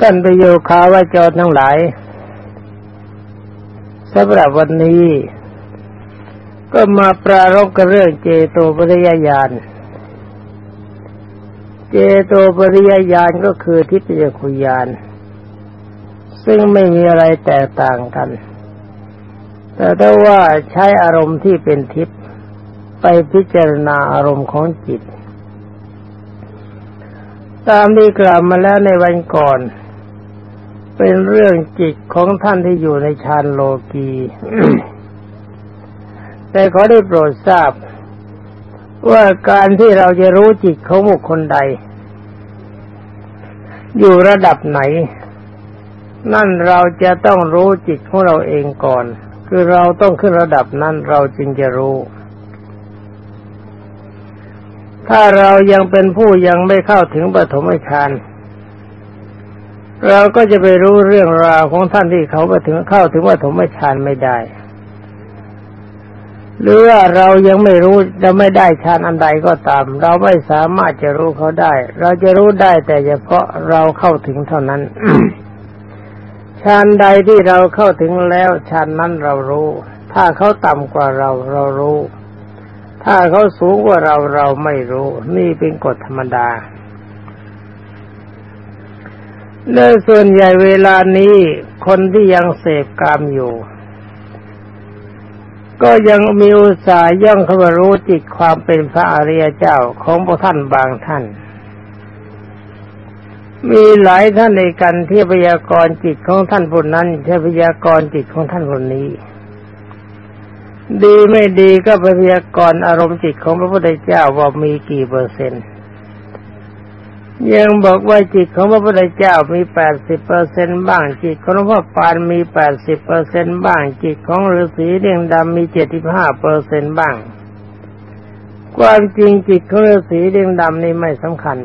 ท่านประโยคาวาจรทั้งหลายสำหรับวันนี้ ก็มาปรารบกับเรื่องเจโตปริยญาณ เจโตปริยญาณก็คือทิพยคุยาน ซึ่งไม่มีอะไรแตกต่างกัน แต่ถ้าว่าใช้อารมณ์ที่เป็นทิพย์ไปพิจารณาอารมณ์ของจิต ตามที่กล่าวมาแล้วในวันก่อน เป็นเรื่องจิตของท่านที่อยู่ในฌานโลกีแต่ขอได้โปรดทราบ ว่าการที่เราจะรู้จิตของบุคคลใด อยู่ระดับไหน นั่นเราจะต้องรู้จิตของเราเองก่อน คือเราต้องขึ้นระดับนั้นเราจึงจะรู้ ถ้าเรายังเป็นผู้ยังไม่เข้าถึงปฐมฌาน เราก็จะไปรู้เรื่องราวของท่านที่เขาไปถึงเข้าถึงว่าถมฌานไม่ได้ หรือว่าเรายังไม่รู้จะไม่ได้ฌานอันใดก็ตาม เราไม่สามารถจะรู้เขาได้ เราจะรู้ได้แต่เฉพาะเราเข้าถึงเท่านั้นฌานใดที่เราเข้าถึงแล้วฌานนั้นเรารู้ ถ้าเขาต่ำกว่าเราเรารู้ ถ้าเขาสูงกว่าเราเราไม่รู้ นี่เป็นกฎธรรมดา โดยส่วนใหญ่เวลานี้คนที่ยังเสพกามอยู่ ก็ยังมีอุตสาห์ย่องเข้ามารู้จิตความเป็นพระอริยเจ้าของพระท่านบางท่าน มีหลายท่านในกันที่พยากรณ์จิตของท่านคนนั้นใช่พยากรณ์จิตของท่านคนนี้ ดีไม่ดีก็พยากรณ์อารมณ์จิตของพระพุทธเจ้าว่ามีกี่เปอร์เซ็นต์ ยังบอกว่าจิตของพระพุทธเจ้ามีแปดสิบเปอร์เซ็นบ้าง จิตของหลวงพ่อปานมีแปดสิบเปอร์เซ็นบ้าง จิตของฤาษีเรียงดำมีเจ็ดสิบห้าเปอร์เซ็นบ้าง ความจริงจิตของฤาษีเรียงดำนี่ไม่สำคัญ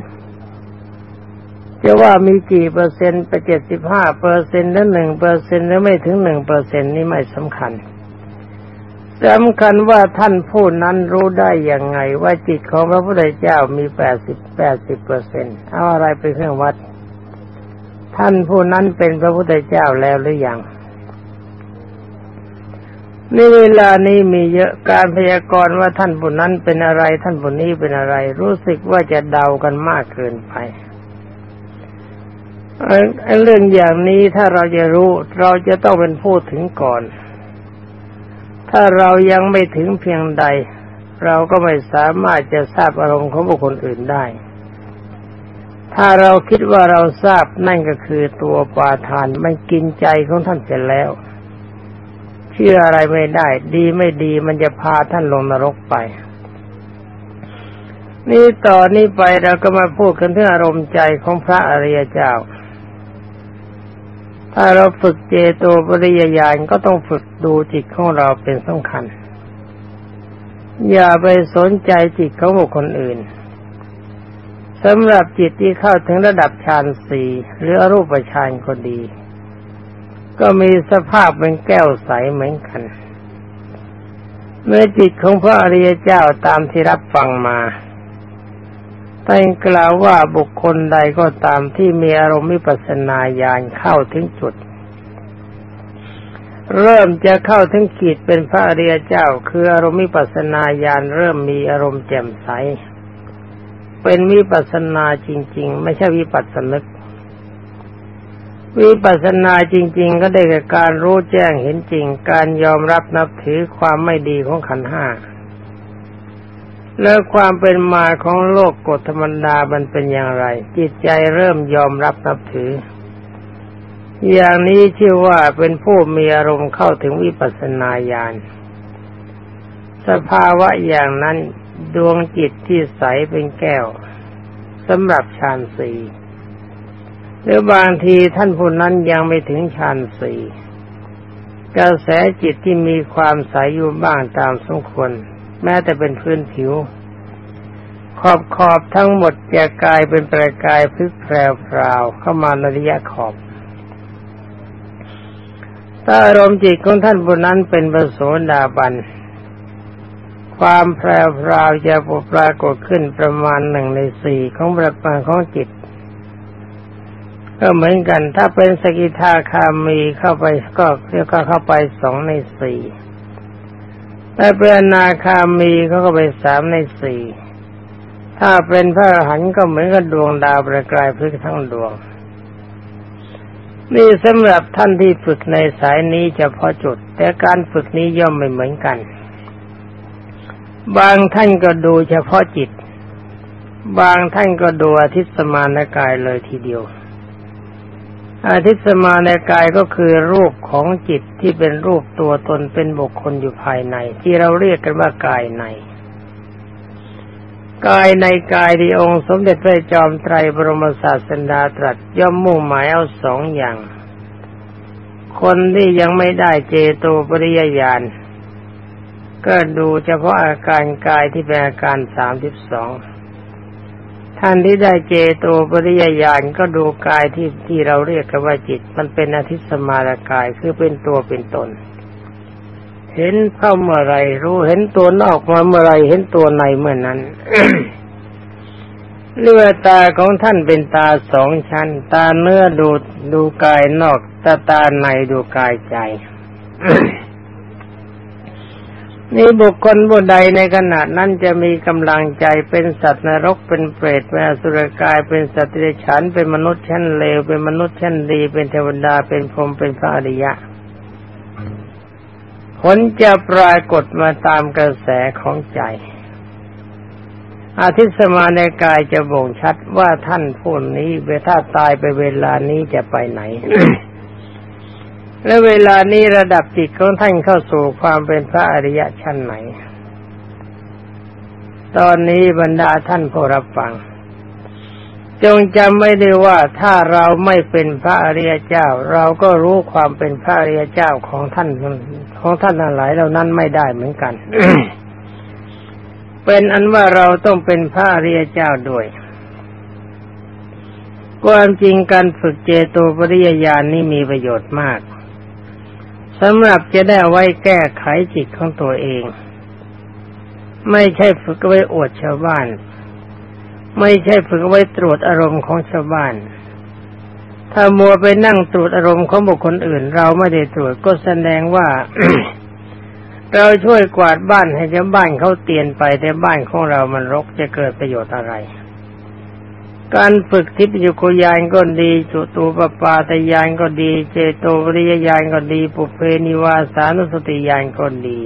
จะว่ามีกี่เปอร์เซ็นต์ไปเจ็ดสิบห้าเปอร์เซ็นต์หรือหนึ่งเปอร์เซ็นต์หรือไม่ถึงหนึ่งเปอร์เซ็นต์นี่ไม่สำคัญ สำคัญว่าท่านผู้นั้นรู้ได้อย่างไง ว่าจิตของพระพุทธเจ้ามีแปดสิบแปดสิบเปอร์เซ็นต์เอาอะไรเป็นเครื่องวัด ท่านผู้นั้นเป็นพระพุทธเจ้าแล้วหรือยังนี่เวลานี้มีเยอะการพยากรณ์ว่าท่านผู้นั้นเป็นอะไร ท่านผู้นี้เป็นอะไร รู้สึกว่าจะเดากันมากเกินไปเรื่องอย่างนี้ถ้าเราจะรู้ เราจะต้องเป็นผู้ถึงก่อน ถ้าเรายังไม่ถึงเพียงใด เราก็ไม่สามารถจะทราบอารมณ์ของบุคคลอื่นได้ ถ้าเราคิดว่าเราทราบนั่นก็คือตัวปาทานมันกินใจของท่านเสร็จแล้ว เชื่ออะไรไม่ได้ ดีไม่ดีมันจะพาท่านลงนรกไปนี่ต่อนนี้ไปเราก็มาพูดกันถึงอารมณ์ใจของพระอริยเจ้า ถ้าเราฝึกเจโตปริยญาณก็ต้องฝึกดูจิตของเราเป็นสำคัญ อย่าไปสนใจจิตของบุคคลอื่นสำหรับจิตที่เข้าถึงระดับฌานสี่หรืออรูปฌานก็ดี ก็มีสภาพเป็นแก้วใสเหมือนกัน เมื่อจิตของพระอริยเจ้าตามที่รับฟังมา ท่านกล่าวว่าบุคคลใดก็ตามที่มีอารมณ์มิปัสนาญาณเข้าถึงจุด เริ่มจะเข้าถึงขีดเป็นพระอริยเจ้า คืออารมณ์มิปัสนาญาณเริ่มมีอารมณ์แจ่มใส เป็นวิปัสนาจริง ๆ ไม่ใช่วิปัสสนึกวิปัสสนาจริง ๆ ก็ได้แก่การรู้แจ้งเห็นจริง การยอมรับนับถือความไม่ดีของขันห้า แล้วความเป็นมาของโลกกฎธรรมดามันเป็นอย่างไร จิตใจเริ่มยอมรับนับถือ อย่างนี้ชื่อว่าเป็นผู้มีอารมณ์เข้าถึงวิปัสสนาญาณสภาวะอย่างนั้นดวงจิตที่ใสเป็นแก้วสำหรับฌานสี่หรือบางทีท่านผู้นั้นยังไม่ถึงฌานสี่กระแสจิตที่มีความใสอยู่บ้างตามสมควร แม้แต่เป็นพื้นผิว ขอบขอบทั้งหมดจะกลายเป็นประกายพึกแพรวพราวเข้ามาในระยะขอบถ้าอารมณ์จิตของท่านบนนั้นเป็นประโสดาบัน ความแพรวพราวจะปรากฏขึ้นประมาณหนึ่งในสี่ของประมาณของจิต ก็เหมือนกันถ้าเป็นสกิทาคามีเข้าไปก็เรียกเข้าไปสองในสี่ ถ้าเป็นนาคามีเขาก็ไปสามในสี่ถ้าเป็นพระอรหันต์ก็เหมือนกับดวงดาวประกายพลึกทั้งดวง นี่สำหรับท่านที่ฝึกในสายนี้เฉพาะจุด แต่การฝึกนี้ย่อมไม่เหมือนกัน บางท่านก็ดูเฉพาะจิต บางท่านก็ดูอาทิตย์สมานกายเลยทีเดียว อาทิตสมาในกายก็คือรูปของจิตที่เป็นรูปตัวตนเป็นบุคคลอยู่ภายใน ที่เราเรียกกันว่ากายในกายในกายที่องค์สมเด็จพระจอมไตรบรมศาสดาตรัสย่อมมุ่งหมายเอาสองอย่าง คนที่ยังไม่ได้เจโตปริยญาณก็ดูเฉพาะอาการกายที่เป็นอาการสามสิบสอง ท่านที่ได้เจโตปริยญาณก็ดูกายที่ที่เราเรียกกันว่าจิต มันเป็นอธิสมารกายคือเป็นตัวเป็นตน เห็นเข้าเมื่อไรรู้เห็นตัวนอกมาเมื่อไรเห็นตัวในเมื่อนั้นเลือตาของท่านเป็นตาสองชั้น ตาเนื้อดูดูกายนอกตาตาในดูกายใจ นี่บุคคลบุใดในขณะนั้นจะมีกำลังใจเป็นสัตว์นรกเป็นเปรตเป็นอสุรกายเป็นสัตว์เดรัจฉานเป็นมนุษย์ชั้นเลวเป็นมนุษย์ชั้นดี เป็นเทวดาเป็นพรหมเป็นพระอริยะ ผลจะปรากฏมาตามกระแสของใจ อาทิตย์สมาในกายจะบ่งชัดว่าท่านผู้นี้เวถ้าตายไปเวลานี้จะไปไหน และเวลานี้ระดับจิตของท่านเข้าสู่ความเป็นพระอริยะชั้นไหน ตอนนี้บรรดาท่านผู้รับฟัง จงจำไม่ได้ว่าถ้าเราไม่เป็นพระอริยเจ้า เราก็รู้ความเป็นพระอริยเจ้าของท่านของท่านทั้งหลายเหล่านั้นไม่ได้เหมือนกัน เป็นอันว่าเราต้องเป็นพระอริยเจ้าด้วยความจริงการฝึกเจโตปริยญาณนี้มีประโยชน์มาก สำหรับจะได้ไว้แก้ไขจิตของตัวเอง ไม่ใช่ฝึกไว้อวดชาวบ้าน ไม่ใช่ฝึกไว้ตรวจอารมณ์ของชาวบ้าน ถ้ามัวไปนั่งตรวจอารมณ์ของบุคคลอื่น เราไม่ได้ตรวจก็แสดงว่า เราช่วยกวาดบ้านให้ชาวบ้านเขาเตียนไปแต่บ้านของเรามันรกจะเกิดประโยชน์อะไร การฝึกทิพยุคุยานก็ดีจุตูปปาตยานก็ดี เจโตวริยญาณก็ดี ปุเพนิวาสานุสติญาณก็ดี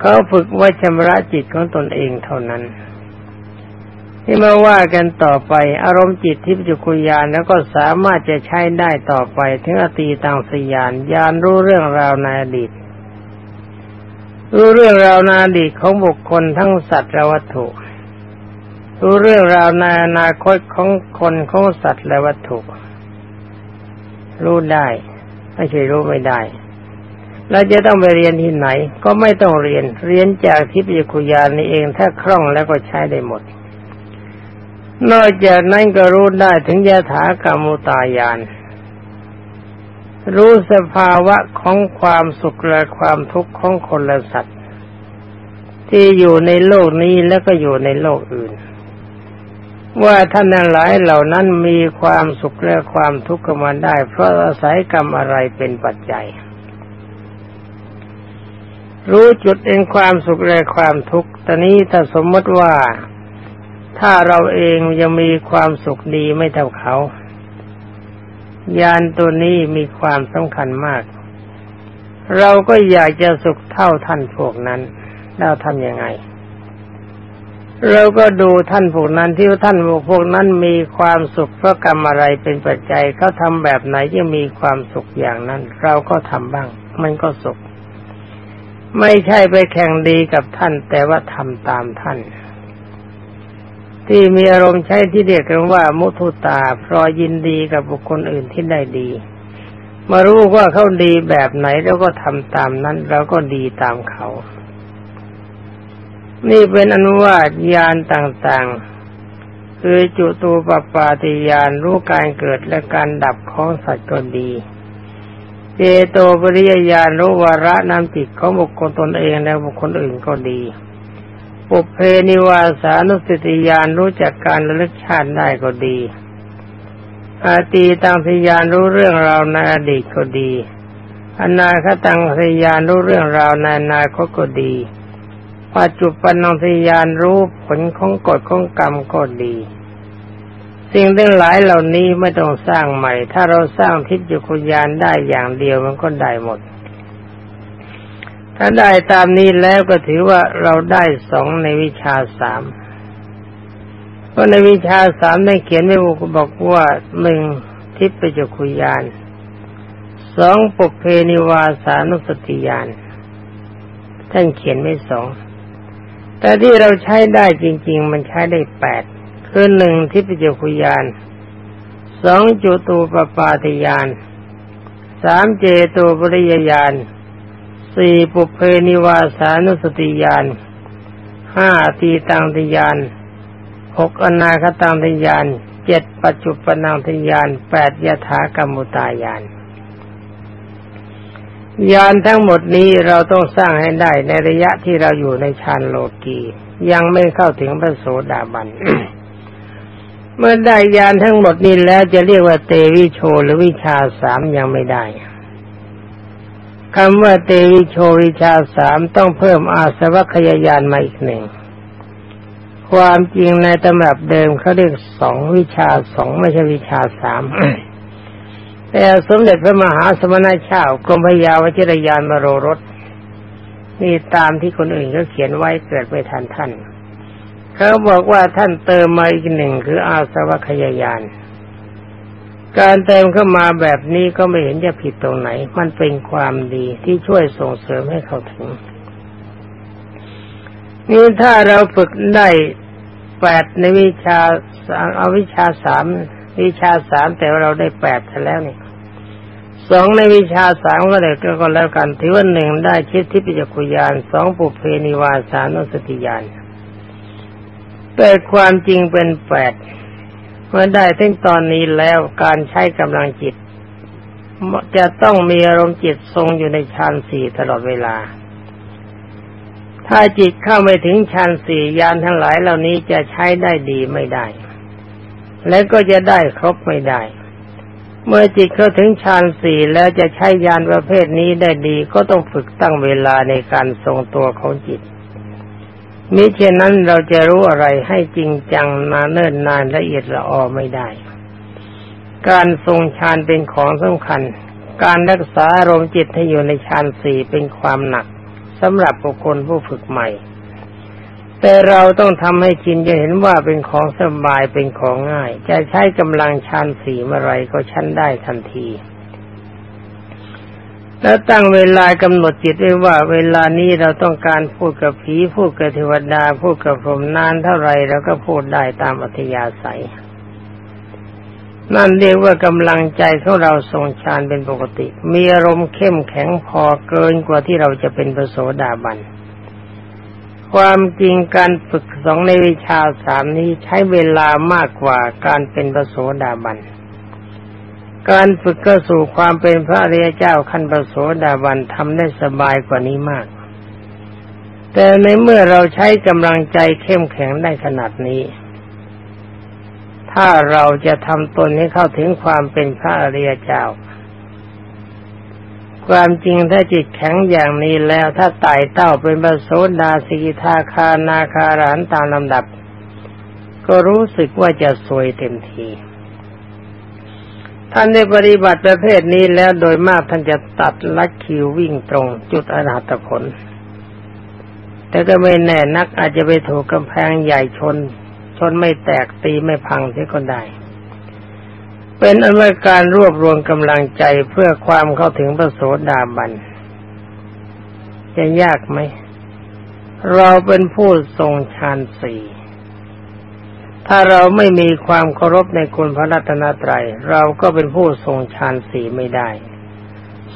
เขาฝึกไว้ชำระจิตของตนเองเท่านั้นที่มาว่ากันต่อไป อารมณ์จิตทิพยุคุยานแล้วก็สามารถจะใช้ได้ต่อไปถึงอตีตังสยานยานรู้เรื่องราวในอดีตรู้เรื่องราวในอดีตของบุคคลทั้งสัตว์และวัตถุ รู้เรื่องราวในอนาคตของคนของสัตว์และวัตถุ รู้ได้ไม่ใช่รู้ไม่ได้เราจะต้องไปเรียนที่ไหน ก็ไม่ต้องเรียน เรียนจากทิพยคุยานนี่เองถ้าคล่องแล้วก็ใช้ได้หมด นอกจากนั้นก็รู้ได้ถึงยถากรรมุตายาน รู้สภาวะของความสุขและความทุกข์ของคนและสัตว์ ที่อยู่ในโลกนี้แล้วก็อยู่ในโลกอื่น ว่าท่านหลายเหล่านั้นมีความสุขและความทุกข์กันมาได้ เพราะอาศัยกรรมอะไรเป็นปัจจัย รู้จุดเองความสุขและความทุกข์ตอนนี้ถ้าสมมติว่าถ้าเราเองยังมีความสุขดีไม่เท่าเขา ยานตัวนี้มีความสำคัญมาก เราก็อยากจะสุขเท่าท่านพวกนั้นเราทำยังไง เราก็ดูท่านพวกนั้นที่ท่านพวกนั้นมีความสุขเพราะกรรมอะไรเป็นปัจจัยเขาทำแบบไหนที่มีความสุขอย่างนั้น เราก็ทำบ้าง มันก็สุข ไม่ใช่ไปแข่งดีกับท่าน แต่ว่าทำตามท่าน ที่มีอารมณ์ใช้ที่เรียกกันว่า มุทุตาพรอยินดีกับบุคคลอื่นที่ได้ดี มารู้ว่าเขาดีแบบไหนแล้วก็ทำตามนั้น เราก็ดีตามเขา นี่เป็นอนุวาตยานต่างๆ คือจุตูปปาติยานรู้การเกิดและการดับของสัตว์ก็ดี เจโตปริยญาณรู้วาระนำจิตของบุคคลตนเองและบุคคลอื่นก็ดีปุเพนิวาสานุสติยานรู้จักการระลึกชาติได้ก็ดี อาตีตังทยานรู้เรื่องราวในอดีตก็ดี อนาคตังทยานรู้เรื่องราวในอนาคตก็ดี ปัจจุบันนังทยานรู้ผลของกฎของกรรมก็ดี สิ่งทั้งหลายเหล่านี้ไม่ต้องสร้างใหม่ ถ้าเราสร้างทิพยคุยานได้อย่างเดียวมันก็ได้หมด ถ้าได้ตามนี้แล้วก็ถือว่าเราได้สองในวิชาสามเพราะในวิชาสามได้เขียนไว้บอกว่าหนึ่งทิพยคุยานสองปุเพนิวาสานุสติยาน ท่านเขียนไม่สอง แต่ที่เราใช้ได้จริง ๆ มันใช้ได้แปดคือหนึ่งทิพยคุยานสองจุตูปปาติยานสามเจโตปริยญาณสี่ปุเพนิวาสานุสติยานห้าตีตังติยานหกอนาคตังติยานเจ็ดปัจจุปนังติยานแปดยถากรรมุตายาน ยานทั้งหมดนี้เราต้องสร้างให้ได้ในระยะที่เราอยู่ในฌานโลกียังไม่เข้าถึงพระโสดาบัน เมื่อได้ยานทั้งหมดนี้แล้วจะเรียกว่าเตวิโชหรือวิชาสามยังไม่ได้คำว่าเตวิโชวิชาสามต้องเพิ่มอาสวัคยายานมาอีกหนึ่ง ความจริงในตำรับเดิมเขาเรียกสองวิชาสองไม่ใช่วิชาสาม แต่สมเด็จพระมหาสมณเจ้ากรมพยาวชิรยานมโรรสนี่ตามที่คนอื่นเขาเขียนไว้เกิดไปทันท่าน เขาบอกว่าท่านเติมมาอีกหนึ่งคืออาสวัคยายาน การเติมเข้ามาแบบนี้ก็ไม่เห็นจะผิดตรงไหน มันเป็นความดีที่ช่วยส่งเสริมให้เขาถึง นี่ถ้าเราฝึกได้แปดในวิชาเอาวิชาสามวิชาสามแต่ว่าเราได้แปดแล้วเนี่ย สองในวิชาสามก็เลยก็แล้วกันถือว่าหนึ่งได้คิดทิพยคุยานสองปุเพนิวาสานุสติยานแต่ความจริงเป็นแปดเมื่อได้ถึงตอนนี้แล้วการใช้กำลังจิต จะต้องมีอารมณ์จิตทรงอยู่ในฌานสี่ตลอดเวลา ถ้าจิตเข้าไม่ถึงฌานสี่ยานทั้งหลายเหล่านี้จะใช้ได้ดีไม่ได้ และก็จะได้ครบไม่ได้ เมื่อจิตเข้าถึงฌานสี่แล้วจะใช้ยานประเภทนี้ได้ดีก็ต้องฝึกตั้งเวลาในการทรงตัวของจิตมิเช่นนั้นเราจะรู้อะไรให้จริงจังนาเนิ่นนานละเอียดละออไม่ได้ การทรงฌานเป็นของสำคัญ การรักษาอารมณ์จิตให้อยู่ในฌานสี่เป็นความหนักสำหรับบุคคลผู้ฝึกใหม่ แต่เราต้องทำให้ชินจะเห็นว่าเป็นของสบายเป็นของง่าย จะใช้กำลังชันสีเมื่อไรก็ชันได้ทันที แล้วตั้งเวลากำหนดจิตไว้ว่า เวลานี้เราต้องการพูดกับผีพูดกับเทวดาพูดกับพรหมนานเท่าไรเราก็พูดได้ตามอัธยาศัย นั่นเรียกว่ากำลังใจของเราทรงฌานเป็นปกติ มีอารมณ์เข้มแข็งพอเกินกว่าที่เราจะเป็นพระโสดาบัน ความจริงการฝึกสองในวิชาสามนี้ใช้เวลามากกว่าการเป็นพระโสดาบัน การฝึกก็สู่ความเป็นพระเรียเจ้าขั้นพระโสดาบันทำได้สบายกว่านี้มาก แต่ในเมื่อเราใช้กำลังใจเข้มแข็งได้ขนาดนี้ ถ้าเราจะทำตนให้เข้าถึงความเป็นพระอริยเจ้า ความจริงถ้าจิตแข็งอย่างนี้แล้วถ้าไต่เต้าเป็นบโสดาสิกิทาคานาคารานตามลำดับ ก็รู้สึกว่าจะสวยเต็มทีท่านได้ปฏิบัติประเภทนี้แล้วโดยมากท่านจะตัดลักคิววิ่งตรง จุดอนาตผล แต่ก็ไม่แน่นักอาจจะไปถูกกำแพงใหญ่ชน ชนไม่แตกตีไม่พังเสียก็ได้ เป็นอันว่าการรวบรวมกำลังใจเพื่อความเข้าถึงพระโสดาบัน จะยากไหม เราเป็นผู้ทรงฌานสี่ถ้าเราไม่มีความเคารพในคุณพระรัตนตรัย เราก็เป็นผู้ทรงฌานสี่ไม่ได้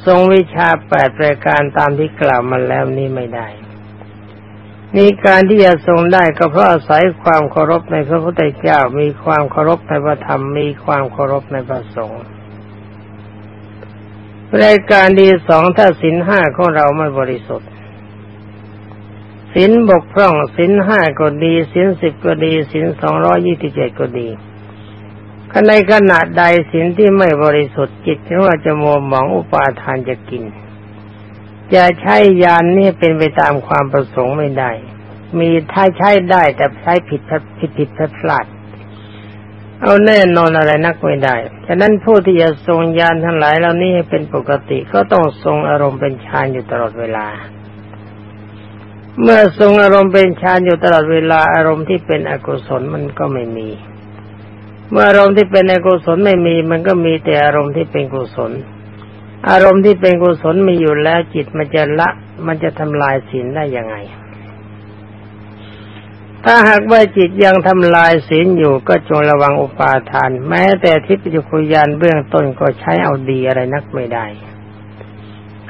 ทรงวิชาแปดรายการตามที่กล่าวมาแล้วนี้ไม่ได้ มีการที่จะทรงได้ก็เพราะอาศัยความเคารพในพระพุทธเจ้า มีความเคารพในพระธรรม มีความเคารพในพระสงฆ์รายการดีสองถ้าสินห้าของเราไม่บริสุทธิ์สินบกพร่องสินห้าก็ดีสินสิบก็ดีสินสองร้อยี่สิบเจ็ดก็ดีในขณะใดสินที่ไม่บริสุทธิ์จิตของเราจะมัวหมองอุปาทานจะกิน จะใช้ยานนี่เป็นไปตามความประสงค์ไม่ได้ มีถ้าใช้ได้แต่ใช้ผิดผิดผิดพลาดเอาแน่นอนอะไรนักไม่ได้ ฉะนั้นผู้ที่จะทรงยานทั้งหลายเหล่านี้ให้เป็นปกติก็ต้องทรงอารมณ์เป็นฌานอยู่ตลอดเวลา เมื่อทรงอารมณ์เป็นฌานอยู่ตลอดเวลาอารมณ์ที่เป็นอกุศลมันก็ไม่มี เมื่ออารมณ์ที่เป็นอกุศลไม่มี มันก็มีแต่อารมณ์ที่เป็นกุศล อารมณ์ที่เป็นกุศลมีอยู่แล้วจิตมันจะละ มันจะทำลายศีลได้ยังไง ถ้าหากว่าจิตยังทำลายศีลอยู่ก็จงระวังอุปาทาน แม้แต่ทิพยคุยานเบื้องต้นก็ใช้เอาดีอะไรนักไม่ได้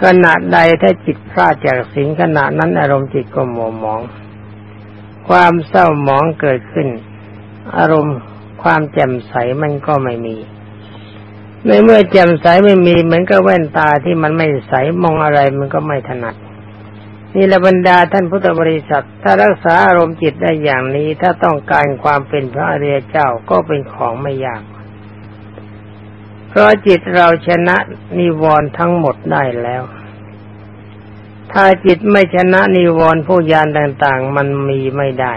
ขณะใดถ้าจิตพลาดจากศีลขณะนั้นอารมณ์จิตก็หมัวหมอง ความเศร้าหมองเกิดขึ้น อารมณ์ความแจ่มใสมันก็ไม่มี ในเมื่อแจ่มใสไม่มีเหมือนกับแว่นตาที่มันไม่ใสมองอะไรมันก็ไม่ถนัดนี่ละบรรดาท่านพุทธบริษัท ถ้ารักษาอารมณ์จิตได้อย่างนี้ ถ้าต้องการความเป็นพระอริยเจ้าก็เป็นของไม่ยาก เพราะจิตเราชนะนิวรณ์ทั้งหมดได้แล้ว ถ้าจิตไม่ชนะนิวรณ์ผู้ยานต่างๆ มันมีไม่ได้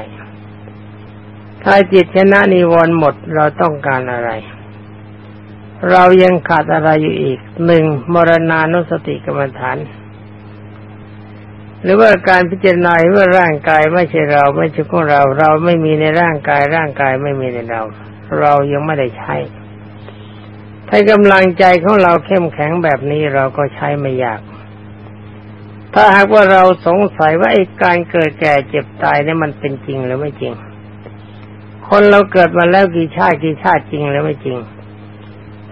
ถ้าจิตชนะนิวรณ์หมดเราต้องการอะไร เรายังขาดอะไรอยู่อีกหนึ่งมรณานุสติกรรมฐาน หรือว่าการพิจารณาว่าร่างกายไม่ใช่เราไม่ใช่ของเรา เราไม่มีในร่างกายร่างกายไม่มีในเรา เรายังไม่ได้ใช้ ถ้ากำลังใจของเราเข้มแข็งแบบนี้เราก็ใช้ไม่ยาก ถ้าหากว่าเราสงสัยว่าไอ้การเกิดแก่เจ็บตายนี่มันเป็นจริงหรือไม่จริง คนเราเกิดมาแล้วกี่ชาติกี่ชาติจริงหรือไม่จริง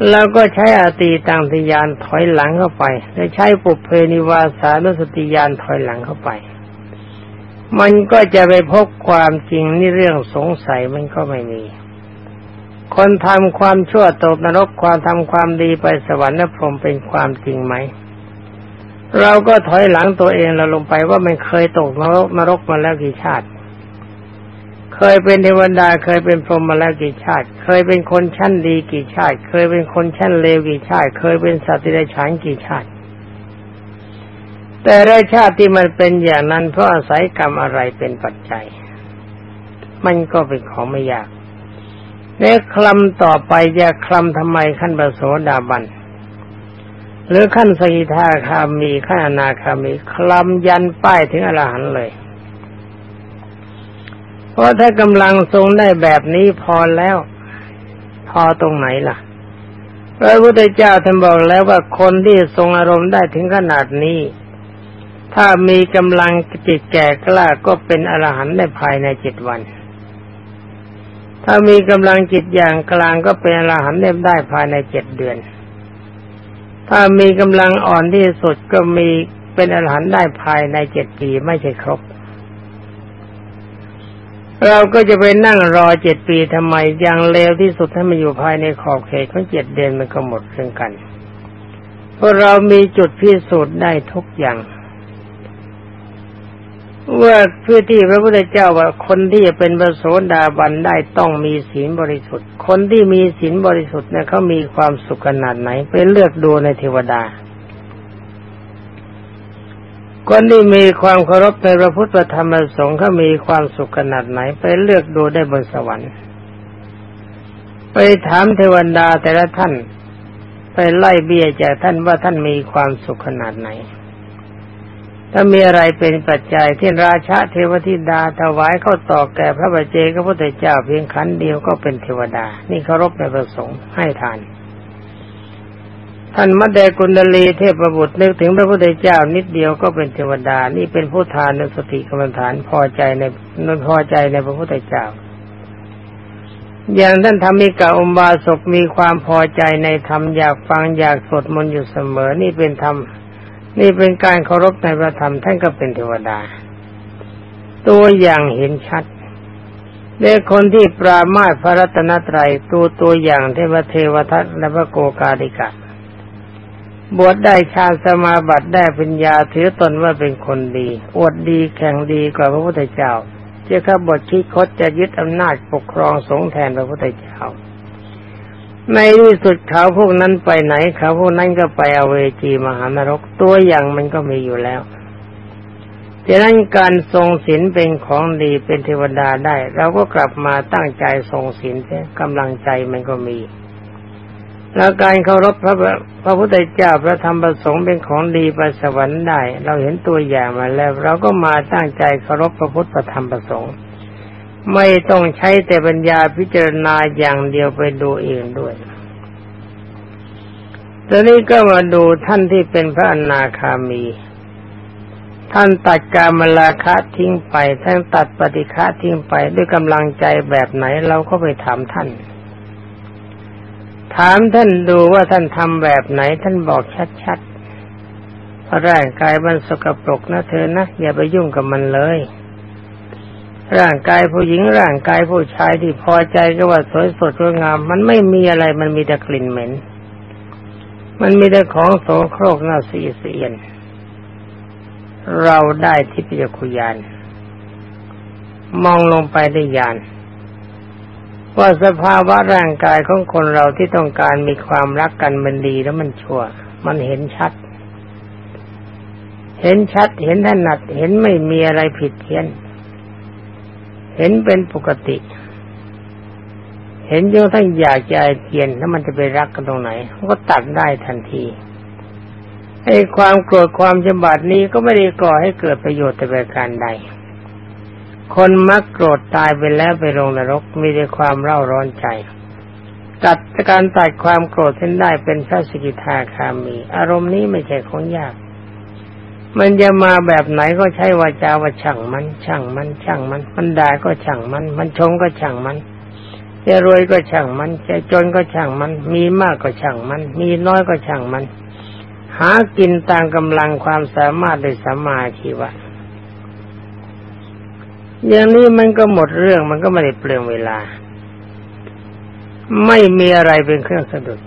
แล้วก็ใช้อาตีตังทยานถอยหลังเข้าไป และใช้ปุเพนิวาสานุสติยานถอยหลังเข้าไป มันก็จะไปพบความจริงนี่เรื่องสงสัยมันก็ไม่มี คนทำความชั่วตกนรกความทำความดีไปสวรรค์นพรมเป็นความจริงไหม เราก็ถอยหลังตัวเองเราลงไปว่ามันเคยตกนรกนรกมาแล้วกี่ชาติ เคยเป็นเทวดาเคยเป็นพรหมมาแล้วกี่ชาติ เคยเป็นคนชั้นดีกี่ชาติ เคยเป็นคนชั้นเลวกี่ชาติ เคยเป็นสัตว์ที่ได้ฉานกี่ชาติ แต่ละชาติที่มันเป็นอย่างนั้นเพราะอาศัยกรรมอะไรเป็นปัจจัย มันก็เป็นของไม่ยากในคลำต่อไปจะคลำทำไมขั้นปโสดาบันหรือขั้นสกิทาคามีขั้นอนาคามีคลำยันป้ายถึงอรหันต์เลย เพราะถ้ากำลังทรงได้แบบนี้พอแล้ว พอตรงไหนล่ะพระพุทธเจ้าท่านบอกแล้วว่าคนที่ทรงอารมณ์ได้ถึงขนาดนี้ ถ้ามีกำลังจิตแก่กล้าก็เป็นอรหันต์ได้ภายในเจ็ดวัน ถ้ามีกำลังจิตอย่างกลางก็เป็นอรหันต์ได้ภายในเจ็ดเดือน ถ้ามีกำลังอ่อนที่สุดก็มีเป็นอรหันต์ได้ภายในเจ็ดปีไม่ใช่ครบ เราก็จะไปนั่งรอเจ็ดปีทำไมอย่างเลวที่สุดให้มันอยู่ภายในขอบเขตของเจ็ดเดือนมันก็หมดเรื่องกัน เพราะเรามีจุดพิสูจน์ได้ทุกอย่างว่าเพื่อที่พระพุทธเจ้าว่าคนที่จะเป็นพระโสดาบันได้ต้องมีศีลบริสุทธิ์ คนที่มีศีลบริสุทธิ์เนี่ยเขามีความสุขขนาดไหน ไปเลือกดูในเทวดา คนที่มีความเคารพในพระพุทธธรรมประสงค์เขามีความสุขขนาดไหนไปเลือกดูได้บนสวรรค์ ไปถามเทวดาแต่ละท่าน ไปไล่เบี้ยจากท่านว่าท่านมีความสุขขนาดไหน ถ้ามีอะไรเป็นปัจจัยที่ราชาเทวทิดาถวายเข้าต่อแก่พระบัจเจกพระพุทธเจ้าเพียงขันเดียวก็เป็นเทวดา นี่เคารพในประสงค์ให้ทาน ท่านมัดเดกุณลีเทพบุตรนึกถึงพระพุทธเจ้านิดเดียวก็เป็นเทวดา นี่เป็นผู้ทานในสติกรรมฐานพอใจในนพอใจในพระพุทธเจ้า อย่างท่านทำมิกาอมบาศกมีความพอใจในธรรมอยากฟังอยากสวดมนต์อยู่เสมอ นี่เป็นธรรม นี่เป็นการเคารพในพระธรรมท่านก็เป็นเทวดา ตัวอย่างเห็นชัดเด็กคนที่ปรามาสพระรัตนตรัยตัวตัวอย่างเทวเทวทัตและพระโกกาดิกะ บวชได้ฌานสมาบัติได้ปัญญาถือตนว่าเป็นคนดี อวดดีแข่งดีกว่าพระพุทธเจ้าเจ้าข้าบทคิดคดจะยึดอำนาจปกครองสงแทนพระพุทธเจ้าในที่สุดเขาพวกนั้นไปไหนเขาพวกนั้นก็ไปอเวจีมหานรกตัวอย่างมันก็มีอยู่แล้วดังนั้นการทรงศีลเป็นของดีเป็นเทวดาได้ เราก็กลับมาตั้งใจทรงศีลเสียกำลังใจมันก็มี แล้วการเคารพพระพระพุทธเจ้าพระธรรมประสงค์เป็นของดีไปสวรรค์ได้ เราเห็นตัวอย่างมาแล้ว เราก็มาตั้งใจเคารพพระพุทธธรรมประสงค์ไม่ต้องใช้แต่ปัญญาพิจารณาอย่างเดียวไปดูเองด้วยตอนนี้ก็มาดูท่านที่เป็นพระอนาคามี ท่านตัดการมลาคะทิ้งไป ท่านตัดปฏิฆะทิ้งไปด้วยกำลังใจแบบไหนเราก็ไปถามท่าน ถามท่านดูว่าท่านทำแบบไหน ท่านบอกชัดๆร่างกายมันสกปรกนะเธอนะอย่าไปยุ่งกับมันเลย ร่างกายผู้หญิงร่างกายผู้ชายที่พอใจก็ว่าสวยสดสวยงาม มันไม่มีอะไรมันมีแต่กลิ่นเหม็น มันมีแต่ของโสโครกน่าสีเสียนเราได้ทิพยคุยานมองลงไปได้ยาน ว่าสภาวะร่างกายของคนเราที่ต้องการมีความรักกันมันดีแล้วมันชั่ว มันเห็นชัด เห็นชัด เห็นถนัด เห็นไม่มีอะไรผิดเพี้ยน เห็นเป็นปกติ เห็นจนทั้งอยากจะเกียนแล้วมันจะไปรักกันตรงไหนก็ตัดได้ทันทีไอ้ความโกรธความจำบาดนี้ก็ไม่ได้ก่อให้เกิดประโยชน์แต่ประการใด คนมักโกรธตายไปแล้วไปลงนรกมีแต่ความเร่าร้อนใจ ตัดการตัดความโกรธเส้นได้เป็นพระสกิทาคามี อารมณ์นี้ไม่ใช่ของยาก มันจะมาแบบไหนก็ใช้วาจาว่าช่างมัน ช่างมัน ช่างมัน มันด่าก็ช่างมัน มันชงก็ช่างมันจะรวยก็ช่างมันจะจนก็ช่างมัน มีมากก็ช่างมัน มีน้อยก็ช่างมัน หากินตามกำลังความสามารถโดยสัมมาชีวะ อย่างนี้มันก็หมดเรื่องมันก็ไม่ได้เปลืองเวลา ไม่มีอะไรเป็นเครื่องสะดุด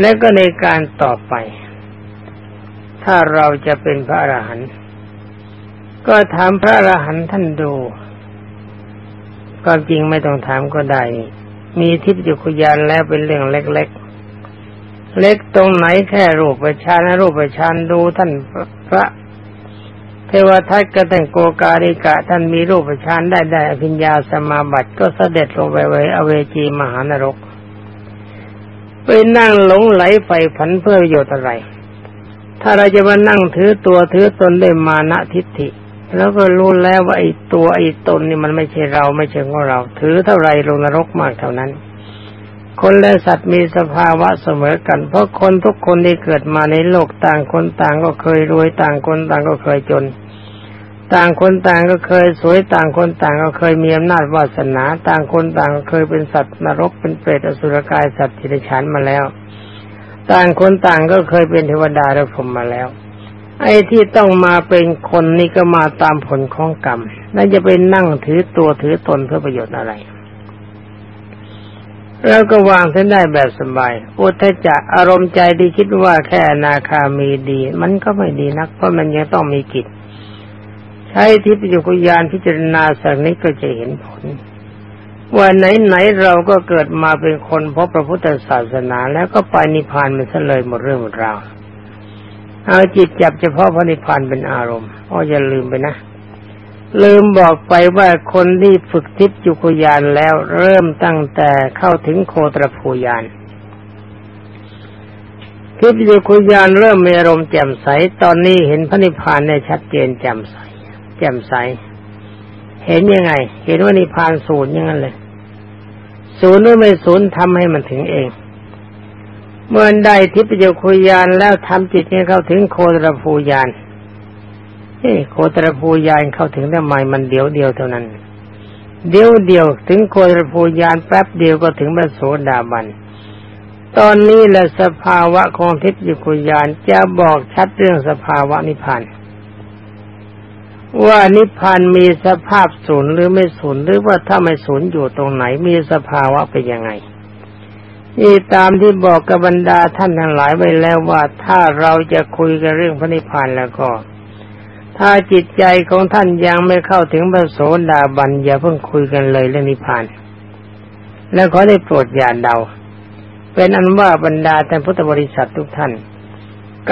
และก็ในการต่อไป ถ้าเราจะเป็นพระอรหันต์ก็ถามพระอรหันต์ท่านดูความจริงไม่ต้องถามก็ได้ มีทิพย์จุคยานแล้วเป็นเรื่องเล็ก ๆ เล็กตรงไหนแค่รูปประชานรูปประชานดูท่านพระ เทวทัตกตังโกการิกะท่านมีรูปประชานได้ได้อภิญญาสมาบัติก็เสด็จลงไปไว้อเวจีมหานรก ไปนั่งหลงไหลไฟผันเพื่อประโยชน์อะไร ถ้าเราจะมานั่งถือตัวถือตนได้มานะทิฏฐิ แล้วก็รู้แล้วว่าไอ้ตัวไอ้ตนนี่มันไม่ใช่เราไม่ใช่ของเรา ถือเท่าไรลงนรกมากเท่านั้น คนและสัตว์มีสภาวะเสมอกัน เพราะคนทุกคนที่เกิดมาในโลกต่างคนต่างก็เคยรวยต่างคนต่างก็เคยจน ต่างคนต่างก็เคยสวยต่างคนต่างก็เคยมีอำนาจวาสนา ต่างคนต่างก็เคยเป็นสัตว์นรกเป็นเปรตอสุรกายสัตว์ทิฏฐานมาแล้ว ต่างคนต่างก็เคยเป็นเทวดาและพมมาแล้ว ไอ้ที่ต้องมาเป็นคนนี่ก็มาตามผลของกรรมน่าจะไปนั่งถือตัวถือตนเพื่อประโยชน์อะไร แล้วก็วางท่านได้แบบสบาย อุทจะอารมณ์ใจที่คิดว่าแค่นาคามีดี มันก็ไม่ดีนัก เพราะมันยังต้องมีกิจ ใช้ทิพยุกยานพิจารณาสักนี้ก็จะเห็นผล ว่าไหนๆเราก็เกิดมาเป็นคนพบพระพุทธศาสนา แล้วก็ไปนิพพานมันซะเลยหมดเรื่องหมดราวเอาจิตจับเฉพาะพระนิพพานเป็นอารมณ์อ๋ออย่าลืมไปนะ ลืมบอกไปว่าคนที่ฝึกทิพยุคุยานแล้วเริ่มตั้งแต่เข้าถึงโคตรภูยานทิพยุคุยานเริ่มมีอารมณ์แจ่มใส ตอนนี้เห็นพระนิพพานเนี่ยชัดเจนแจ่มใส แจ่มใส เห็นยังไง เห็นว่านิพพานศูนย์ยังไงเลย ศูนย์หรือไม่ศูนย์ทำให้มันถึงเอง เมื่อได้ทิพยคุยานแล้วทำจิตให้เข้าถึงโคตรภูยาน เฮ้โคตรภูยานเข้าถึงทำไมมันเดียวเดียวเท่านั้น เดียวเดียวถึงโคตรภูยานแป๊บเดียวก็ถึงพระโสดาบัน ตอนนี้แหละสภาวะของทิพยคุยานจะบอกชัดเรื่องสภาวะนิพพานว่านิพพานมีสภาพศูนย์หรือไม่ศูนย์หรือว่าถ้าไม่ศูนย์อยู่ตรงไหนมีสภาวะเป็นยังไงนี่ตามที่บอกกับบรรดาท่านทั้งหลายไว้แล้วว่าถ้าเราจะคุยกันเรื่องพระนิพพานแล้วก็ ถ้าจิตใจของท่านยังไม่เข้าถึงพระโสดาบันอย่าเพิ่งคุยกันเลยเรื่องนิพพาน แล้วขอได้โปรดอย่าเดา เป็นอันว่าบรรดาท่านพุทธบริษัททุกท่าน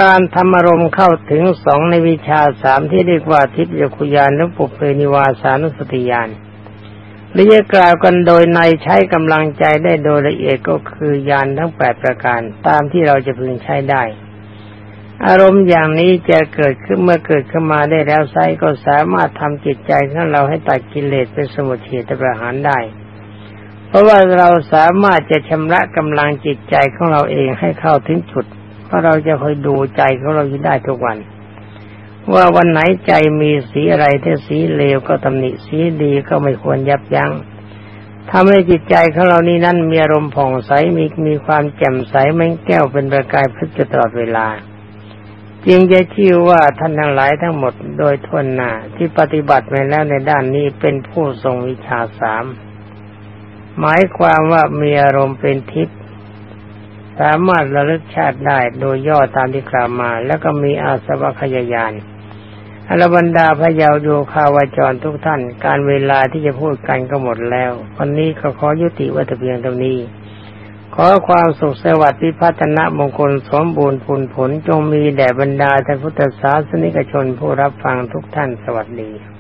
การทำอารมณ์เข้าถึงสองในวิชาสามที่เรียกว่าทิพยคุยานและปุเพนิวาสานุสติยานหรือจะกล่าวกันโดยในใช้กำลังใจได้โดยละเอียดก็คือยานทั้งแปดประการตามที่เราจะพึงใช้ได้ อารมณ์อย่างนี้จะเกิดขึ้นเมื่อเกิดขึ้นมาได้แล้วไซก็สามารถทำจิตใจของเราให้ตัดกิเลสเป็นสมุทเฉตประหารได้ เพราะว่าเราสามารถจะชำระกำลังจิตใจของเราเองให้เข้าถึงจุด เพราะเราจะคอยดูใจของเราอยู่ได้ทุกวัน ว่าวันไหนใจมีสีอะไรถ้าสีเลวก็ตำหนิสีดีก็ไม่ควรยับยัง้งทำให้จิตใจของเรานี้นั้นมีอารมณ์ผ่องใสมีมีความแจ่มใสแม่งแก้วเป็นประกายพฤกตลอดเวลา จึงจะชื่อว่าท่านทั้งหลายทั้งหมดโดยทวนหน้าที่ปฏิบัติมาแล้วในด้านนี้เป็นผู้ทรงวิชาสามหมายความว่ามีอารมณ์เป็นทิพย์สามารถระลึกชาติได้โดยย่อตามที่กล่าวมา แล้วก็มีอาสวะขยายานอรบรรดาพระยาวโยคาวาจรทุกท่าน การเวลาที่จะพูดกันก็หมดแล้ว วันนี้ก็ขอยุติวัตเพียงตรงนี้ ขอความสุขสวัสดิ์พิพัฒนมงคลสมบูรณ์ผลผลจงมีแด่บรรดาท่านพุทธศาสนิกชนผู้รับฟังทุกท่านสวัสดี